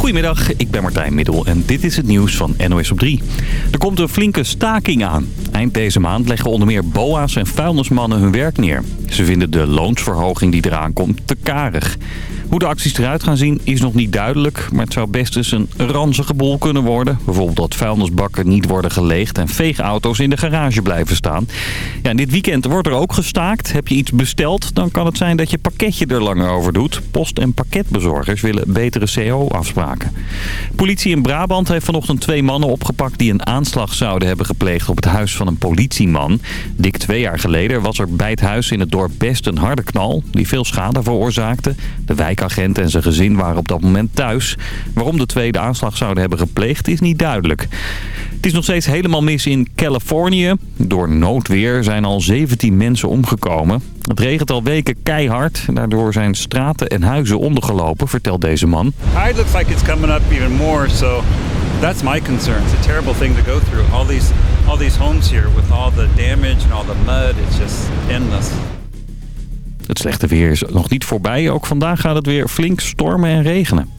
Goedemiddag, ik ben Martijn Middel en dit is het nieuws van NOS op 3. Er komt een flinke staking aan. Eind deze maand leggen onder meer boa's en vuilnismannen hun werk neer. Ze vinden de loonsverhoging die eraan komt te karig. Hoe de acties eruit gaan zien is nog niet duidelijk, maar het zou best eens een ranzige boel kunnen worden. Bijvoorbeeld dat vuilnisbakken niet worden geleegd en veegauto's in de garage blijven staan. Ja, dit weekend wordt er ook gestaakt. Heb je iets besteld, dan kan het zijn dat je pakketje er langer over doet. Post- en pakketbezorgers willen betere CO-afspraken. Politie in Brabant heeft vanochtend twee mannen opgepakt die een aanslag zouden hebben gepleegd op het huis van een politieman. Dik twee jaar geleden was er bij het huis in het dorp best een harde knal die veel schade veroorzaakte. De wijk Agent en zijn gezin waren op dat moment thuis. Waarom de tweede aanslag zouden hebben gepleegd is niet duidelijk. Het is nog steeds helemaal mis in Californië. Door noodweer zijn al 17 mensen omgekomen. Het regent al weken keihard. Daardoor zijn straten en huizen ondergelopen, vertelt deze man. It looks like it's coming up even more, so that's my concern. A terrible thing to go through. All these, all these homes here with all the damage and all the mud, it's just endless. Het slechte weer is nog niet voorbij. Ook vandaag gaat het weer flink stormen en regenen.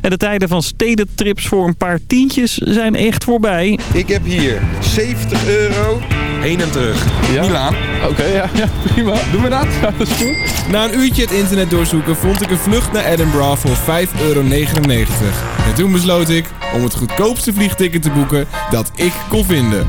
En de tijden van stedentrips voor een paar tientjes zijn echt voorbij. Ik heb hier 70 euro heen en terug. Ja? Milaan. Oké, ja, ja, prima. Doen we dat? Ja, dat is goed. Na een uurtje het internet doorzoeken vond ik een vlucht naar Edinburgh voor 5,99 euro. En toen besloot ik om het goedkoopste vliegticket te boeken dat ik kon vinden.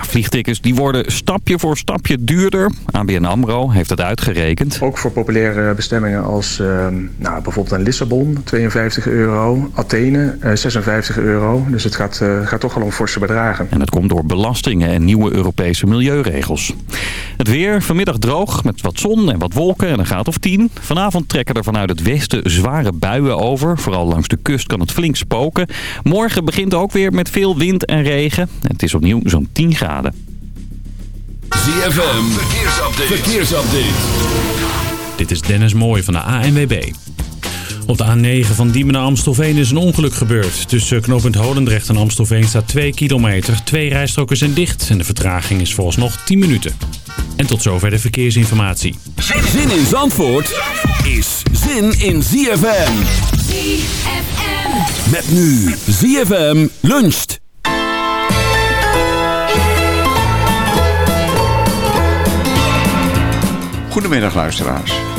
Vliegtickets die worden stapje voor stapje duurder. ABN AMRO heeft het uitgerekend. Ook voor populaire bestemmingen als uh, nou, bijvoorbeeld een Lissabon, 52 euro. Athene, uh, 56 euro. Dus het gaat, uh, gaat toch wel om forse bedragen. En dat komt door belastingen en nieuwe Europese milieuregels. Het weer vanmiddag droog met wat zon en wat wolken en een graad of 10. Vanavond trekken er vanuit het westen zware buien over. Vooral langs de kust kan het flink spoken. Morgen begint ook weer met veel wind en regen. Het is opnieuw zo'n 10 graden. ZFM, verkeersupdate. verkeersupdate. Dit is Dennis Mooij van de ANWB. Op de A9 van Diemen naar Amstelveen is een ongeluk gebeurd. Tussen knooppunt Holendrecht en Amstelveen staat 2 kilometer. Twee rijstroken zijn dicht en de vertraging is vooralsnog 10 minuten. En tot zover de verkeersinformatie. Zin in Zandvoort is zin in ZFM. ZFM. Met nu ZFM luncht. Goedemiddag luisteraars.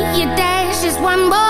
You dance just one more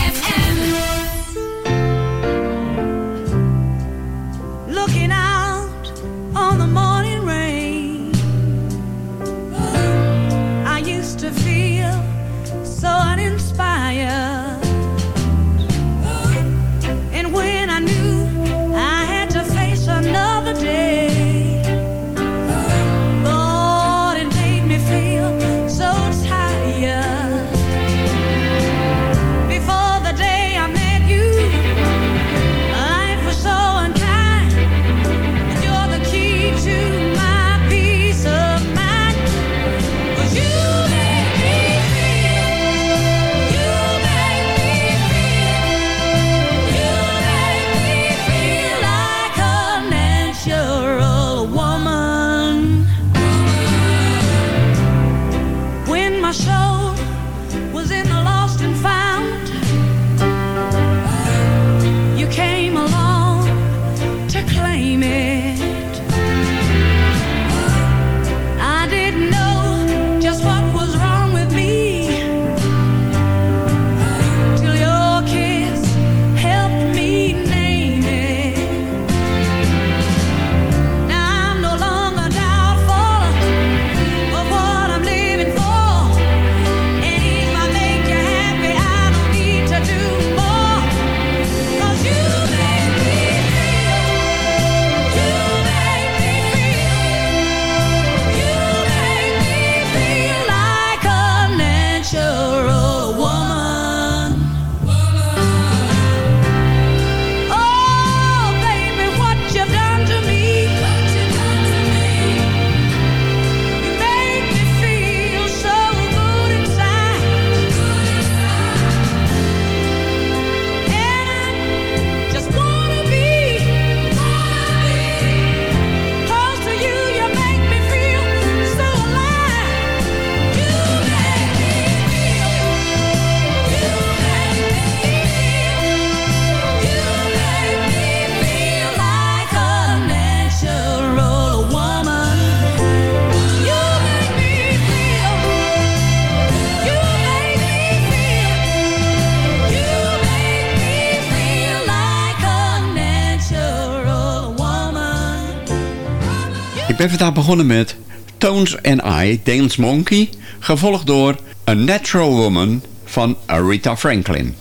We hebben daar begonnen met Tones and I, Dance Monkey, gevolgd door A Natural Woman van Rita Franklin.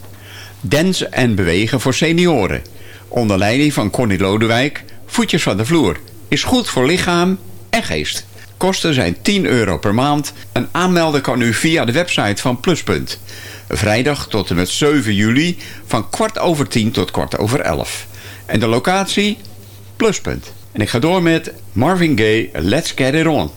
Dance en bewegen voor senioren. Onder leiding van Connie Lodewijk, voetjes van de vloer. Is goed voor lichaam en geest. Kosten zijn 10 euro per maand en aanmelden kan u via de website van Pluspunt. Vrijdag tot en met 7 juli van kwart over 10 tot kwart over 11. En de locatie? Pluspunt. En ik ga door met Marvin Gaye, Let's Get It On.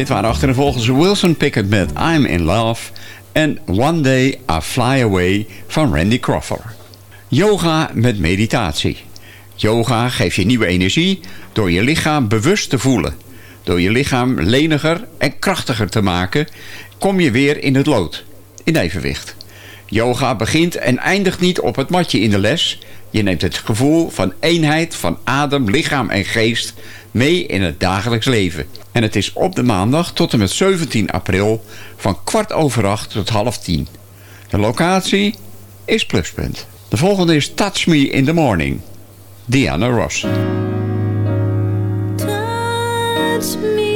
Dit waren achtereenvolgens Wilson Pickett met I'm in Love en One Day I Fly Away van Randy Crawford. Yoga met meditatie. Yoga geeft je nieuwe energie door je lichaam bewust te voelen. Door je lichaam leniger en krachtiger te maken, kom je weer in het lood, in evenwicht. Yoga begint en eindigt niet op het matje in de les. Je neemt het gevoel van eenheid van adem, lichaam en geest mee in het dagelijks leven. En het is op de maandag tot en met 17 april van kwart over acht tot half tien. De locatie is Pluspunt. De volgende is Touch Me in the Morning. Diana Ross. Touch me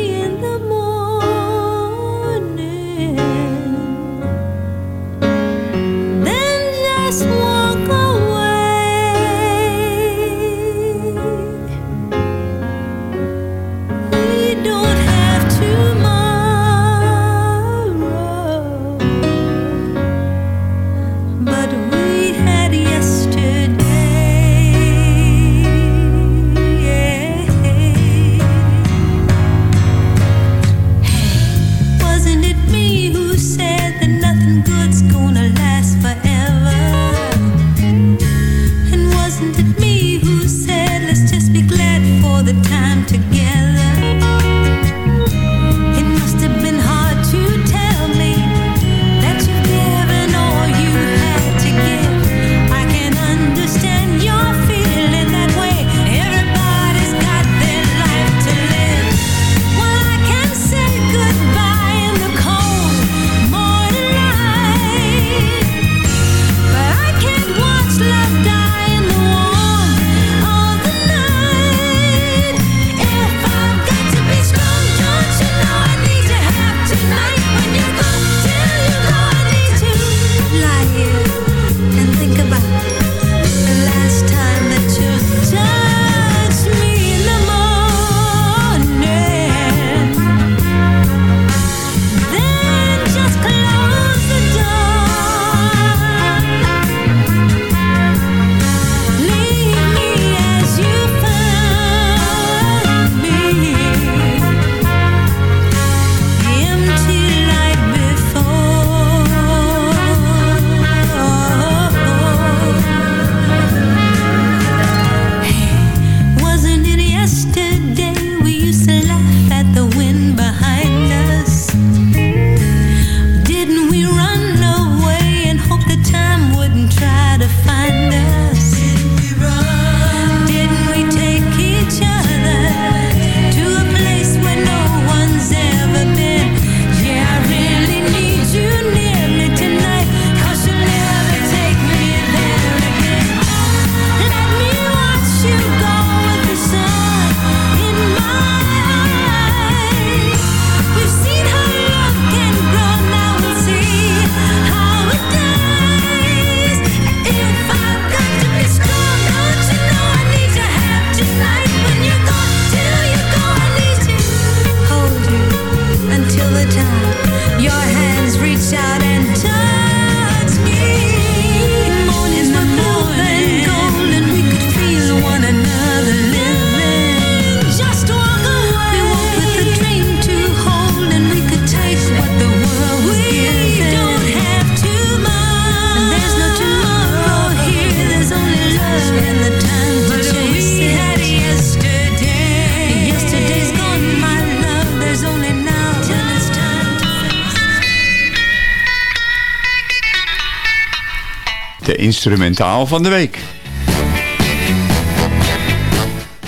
instrumentaal van de week.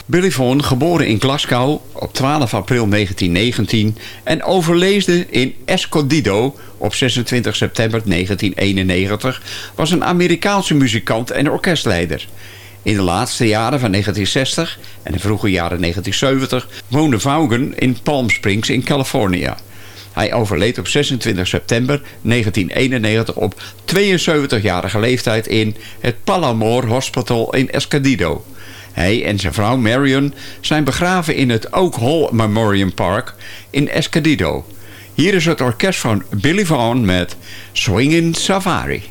Billy Vaughan, geboren in Glasgow op 12 april 1919 en overleesde in Escondido op 26 september 1991, was een Amerikaanse muzikant en orkestleider. In de laatste jaren van 1960 en de vroege jaren 1970 woonde Vaughan in Palm Springs in Californië. Hij overleed op 26 september 1991 op 72-jarige leeftijd in het Palomar Hospital in Escondido. Hij en zijn vrouw Marion zijn begraven in het Oak Hall Memorial Park in Escondido. Hier is het orkest van Billy Vaughan met Swingin' Safari.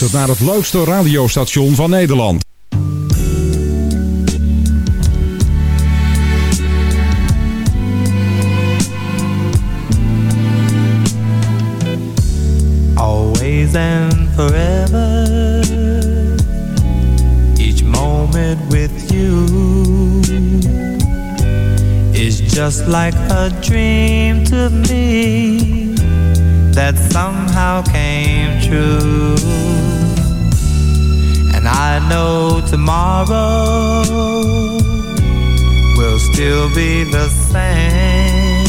Luistert naar het leukste radiostation van Nederland. always and forever. Each moment with you is just like a dream to me that somehow came true. And I know tomorrow will still be the same.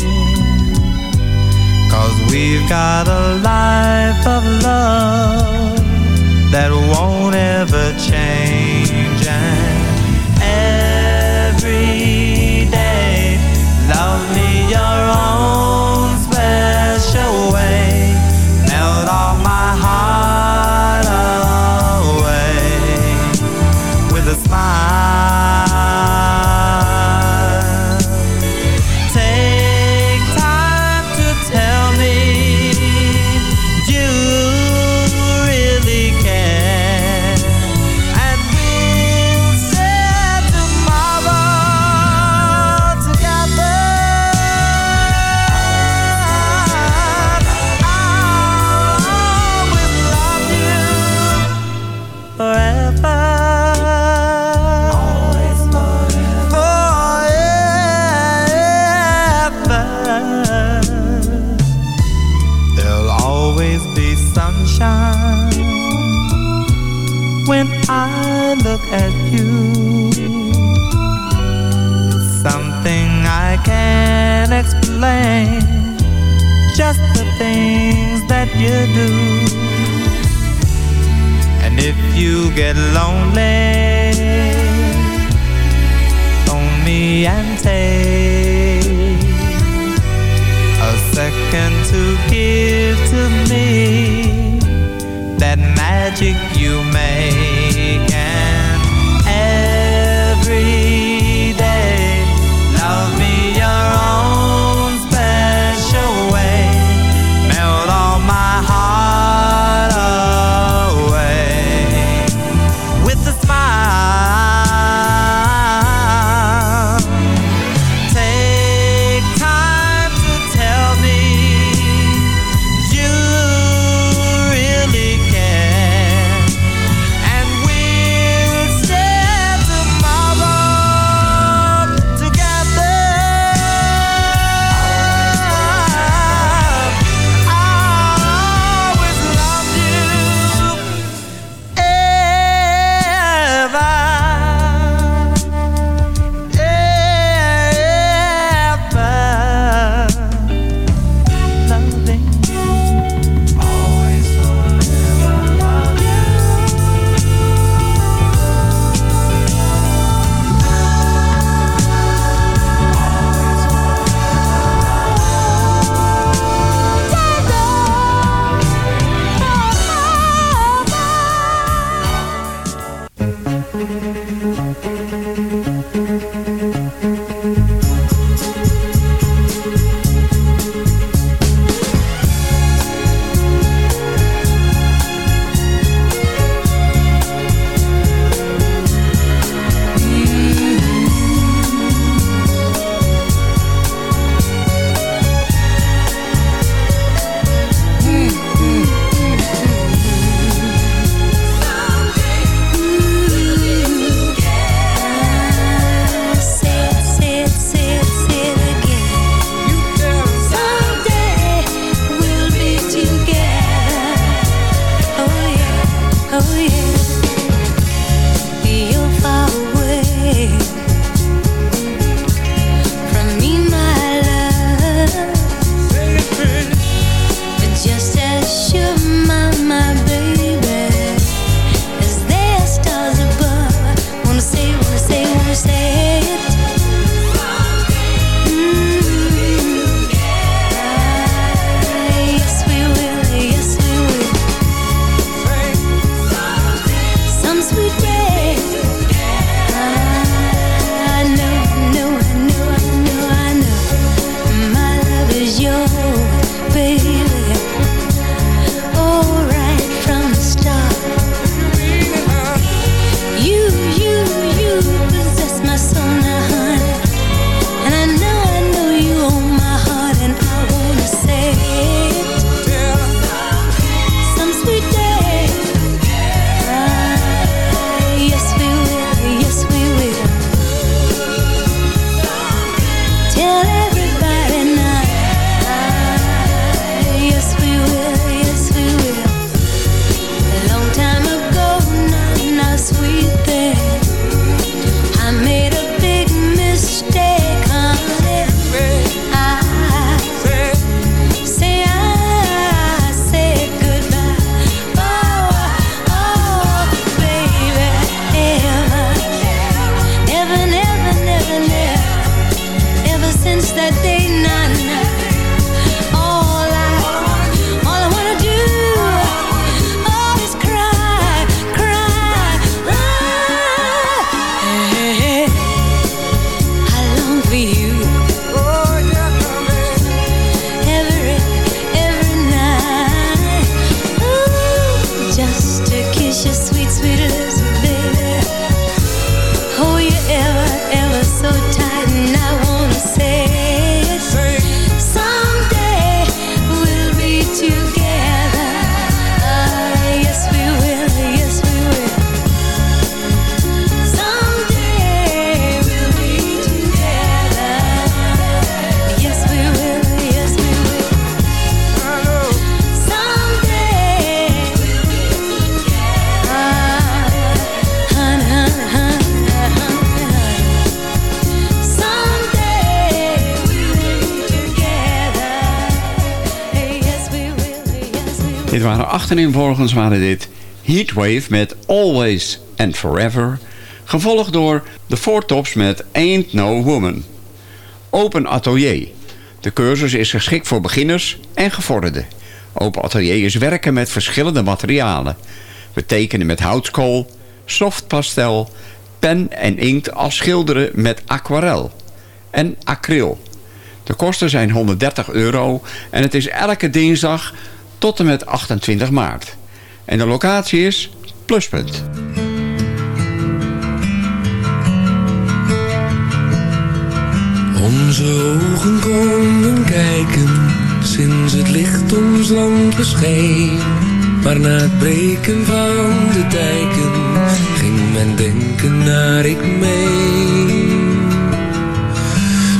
Cause we've got a life of love that won't ever change. Can't just the things that you do. And if you get lonely, phone me and take a second to give to me that magic you make. Achterin volgens waren dit Heatwave met Always and Forever. Gevolgd door de Four Tops met Ain't No Woman. Open Atelier. De cursus is geschikt voor beginners en gevorderden. Open Atelier is werken met verschillende materialen. We tekenen met houtskool, softpastel, pen en inkt als schilderen met aquarel en acryl. De kosten zijn 130 euro en het is elke dinsdag tot en met 28 maart. En de locatie is Pluspunt. Onze ogen konden kijken sinds het licht ons land bescheen. Maar na het breken van de dijken ging mijn denken naar ik mee.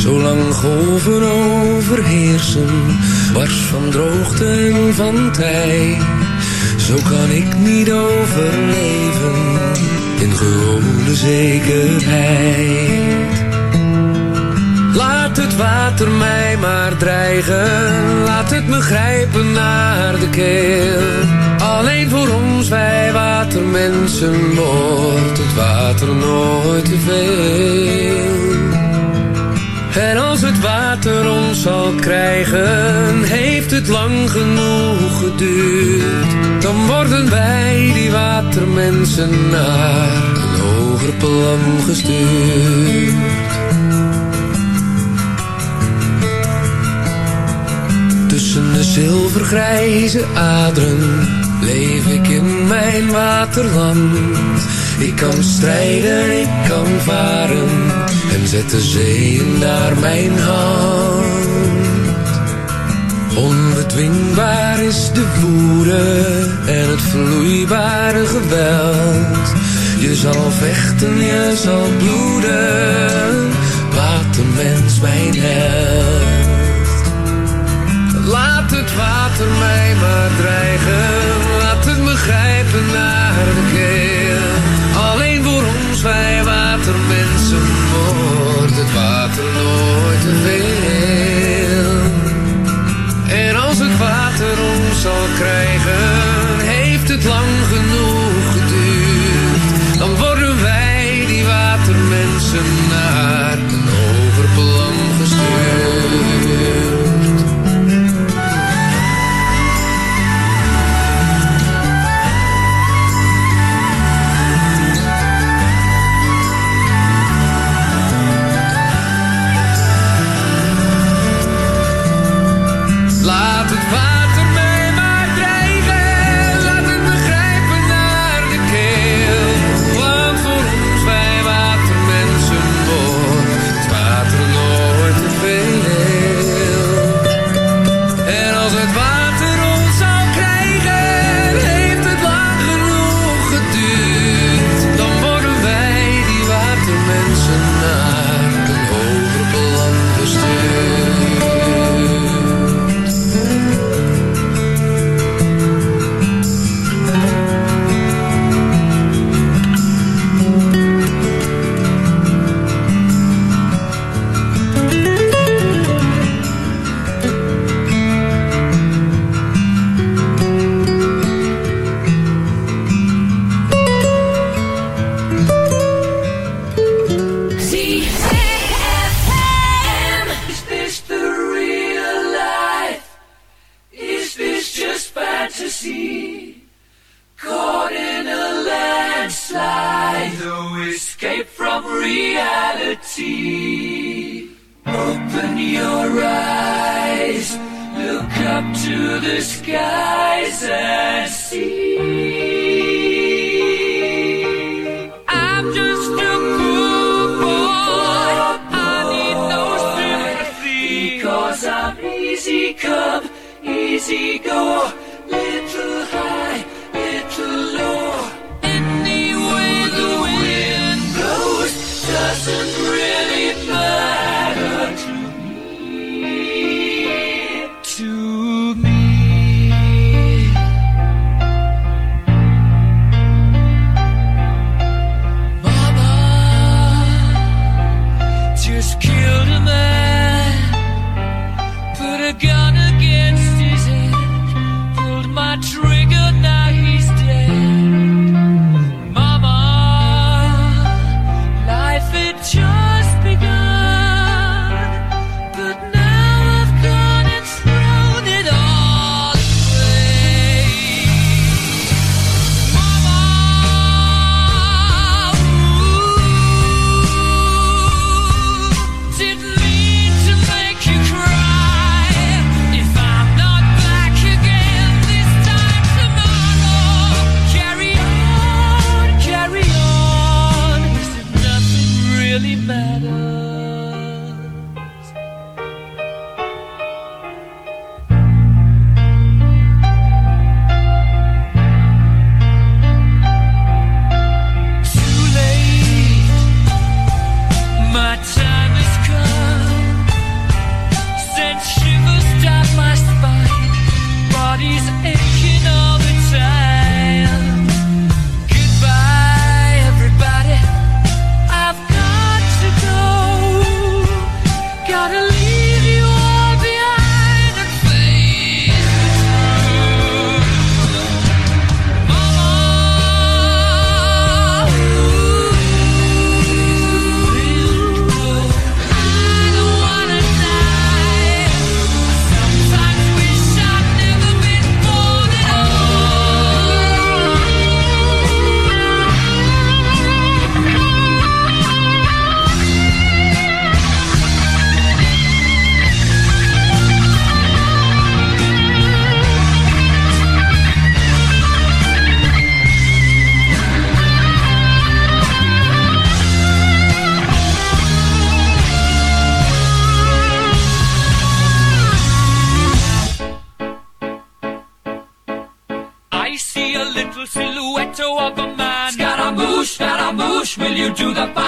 Zolang golven overheersen, wars van droogte en van tij. Zo kan ik niet overleven in gewone zekerheid. Laat het water mij maar dreigen, laat het me grijpen naar de keel. Alleen voor ons, wij watermensen, wordt het water nooit te veel. En als het water ons zal krijgen, heeft het lang genoeg geduurd. Dan worden wij, die watermensen, naar een hoger plan gestuurd. Tussen de zilvergrijze aderen leef ik in mijn waterland. Ik kan strijden, ik kan varen en zet de zeeën naar mijn hand. Onbedwingbaar is de woede en het vloeibare geweld. Je zal vechten, je zal bloeden, watermens mijn held. Laat het water mij maar dreigen, край. will you do the?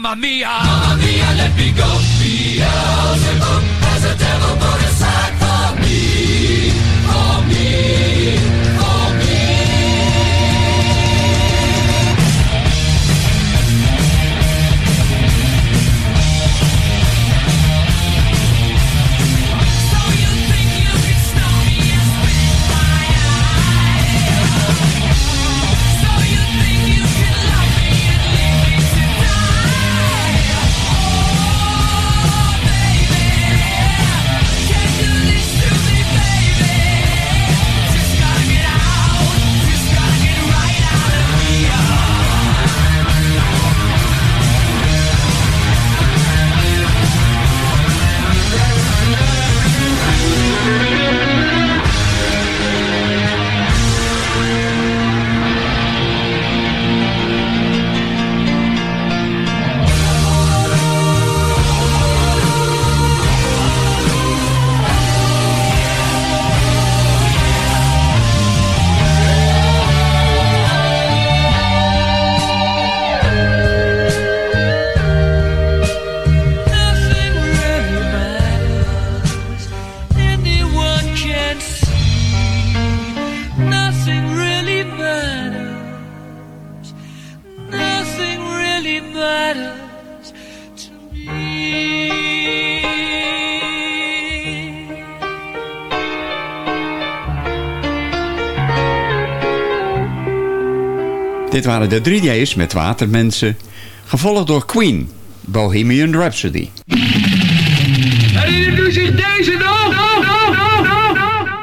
Mamma mia, mamma mia, let me go. Dit waren de 3D's met watermensen. Gevolgd door Queen, Bohemian Rhapsody.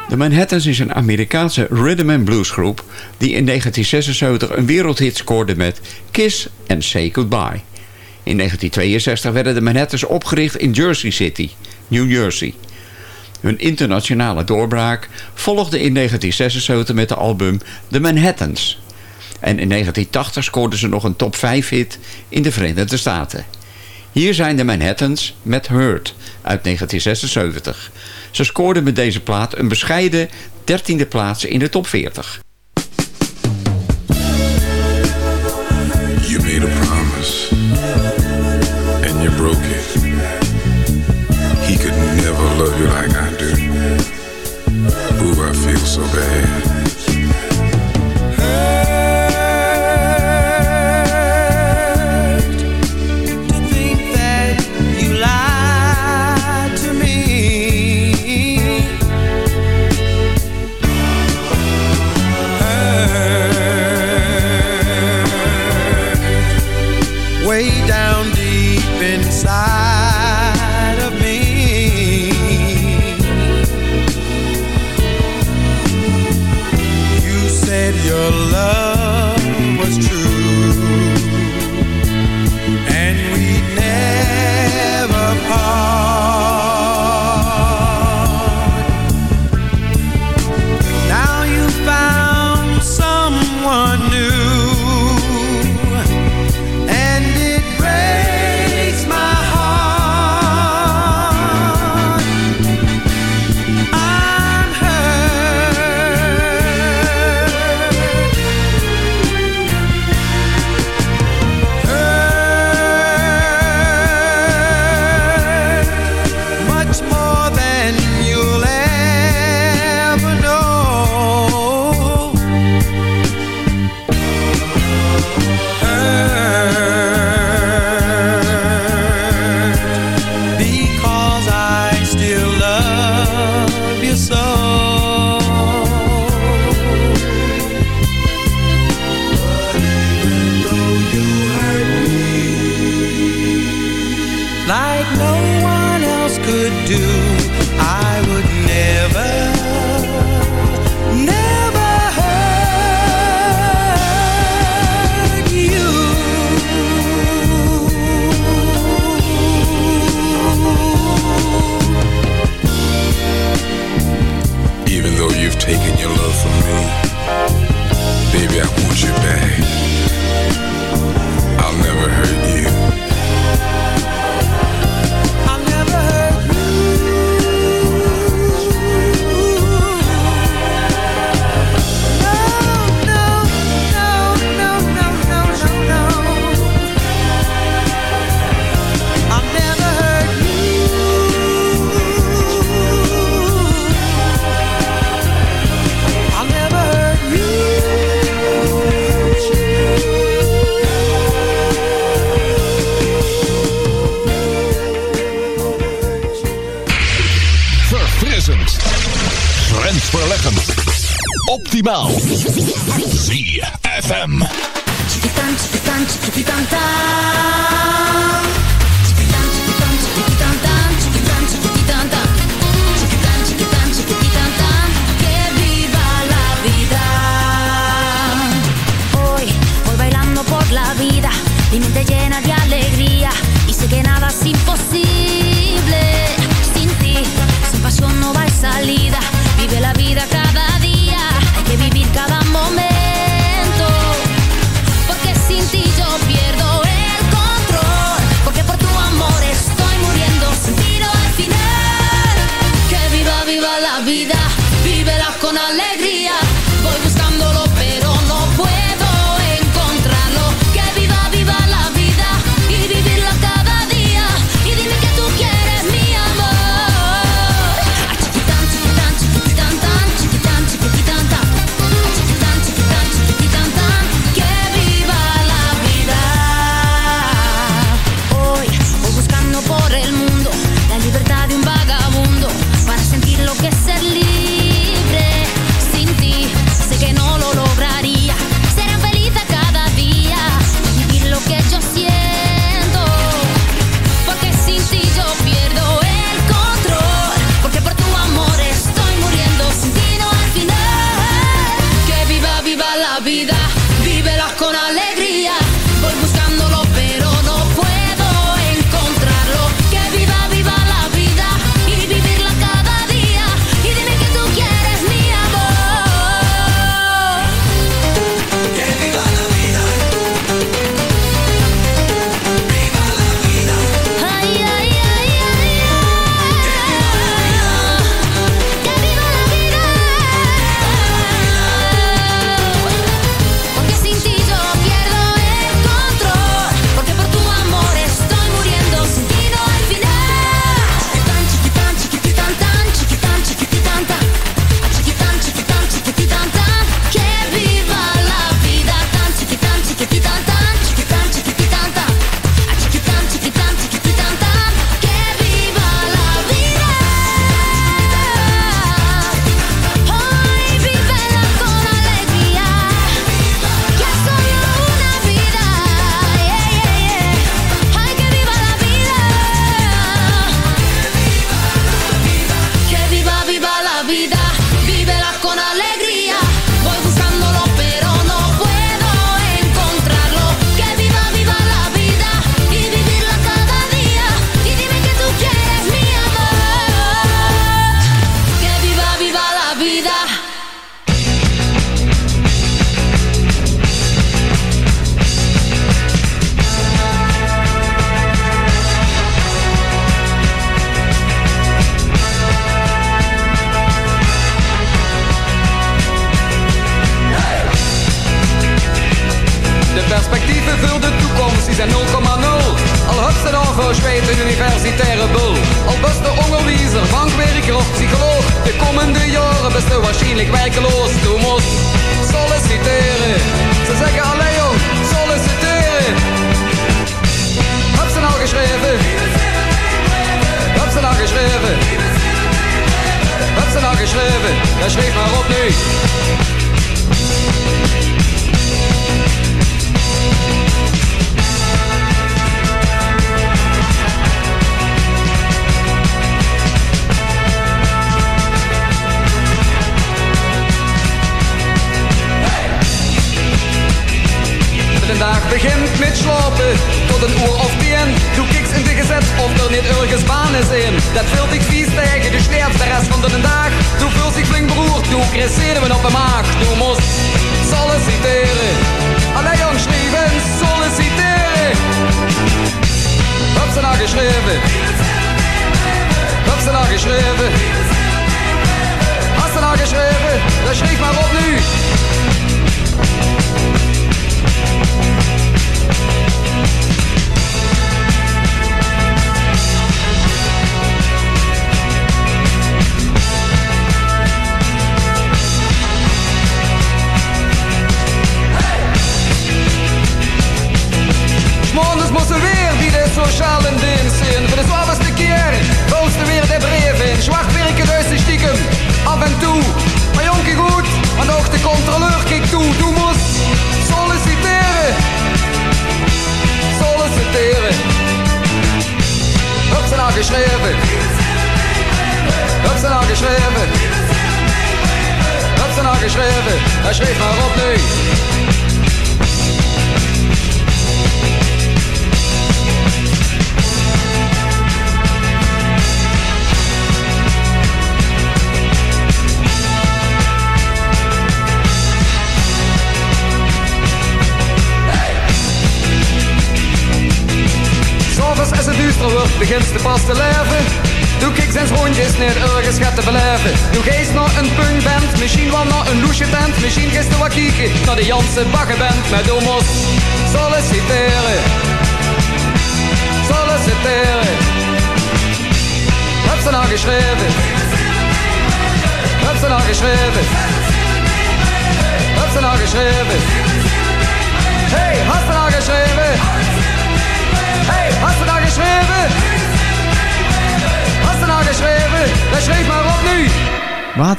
De Manhattans is een Amerikaanse rhythm and blues groep... die in 1976 een wereldhit scoorde met Kiss and Say Goodbye. In 1962 werden de Manhattans opgericht in Jersey City, New Jersey. Hun internationale doorbraak volgde in 1976 met de album The Manhattans... En in 1980 scoorden ze nog een top 5 hit in de Verenigde Staten. Hier zijn de Manhattans met Hurt uit 1976. Ze scoorden met deze plaat een bescheiden 13e plaats in de top 40.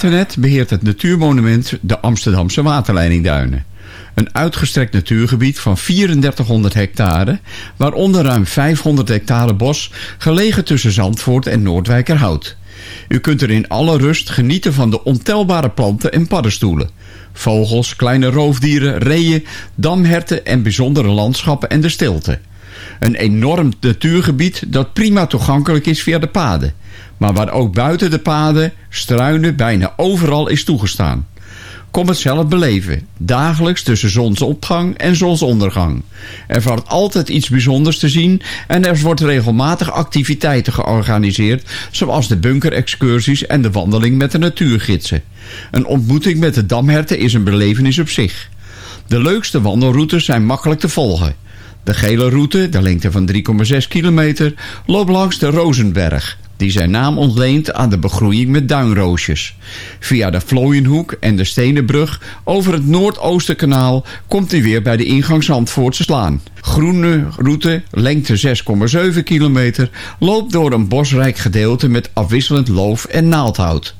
Waternet beheert het natuurmonument de Amsterdamse waterleidingduinen. Een uitgestrekt natuurgebied van 3400 hectare, waaronder ruim 500 hectare bos, gelegen tussen Zandvoort en Noordwijkerhout. U kunt er in alle rust genieten van de ontelbare planten en paddenstoelen. Vogels, kleine roofdieren, reeën, damherten en bijzondere landschappen en de stilte. Een enorm natuurgebied dat prima toegankelijk is via de paden. Maar waar ook buiten de paden struinen bijna overal is toegestaan. Kom het zelf beleven. Dagelijks tussen zonsopgang en zonsondergang. Er valt altijd iets bijzonders te zien en er wordt regelmatig activiteiten georganiseerd, zoals de bunkerexcursies en de wandeling met de natuurgidsen. Een ontmoeting met de damherten is een belevenis op zich. De leukste wandelroutes zijn makkelijk te volgen. De gele route, de lengte van 3,6 kilometer, loopt langs de Rozenberg, die zijn naam ontleent aan de begroeiing met duinroosjes. Via de Vlooienhoek en de Stenenbrug over het Noordoostenkanaal komt u weer bij de ingang Zandvoortse Slaan. Groene route, lengte 6,7 kilometer, loopt door een bosrijk gedeelte met afwisselend loof en naaldhout.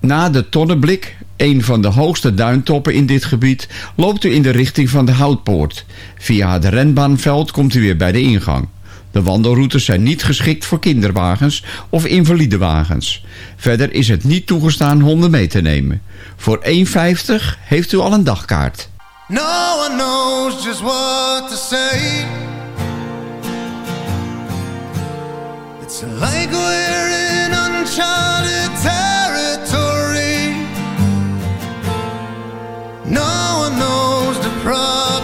Na de Tonneblik, een van de hoogste duintoppen in dit gebied, loopt u in de richting van de Houtpoort. Via het renbaanveld komt u weer bij de ingang. De wandelroutes zijn niet geschikt voor kinderwagens of invalidewagens. Verder is het niet toegestaan honden mee te nemen. Voor 1,50 heeft u al een dagkaart. No one knows just what to say. It's like we're in uncharted knows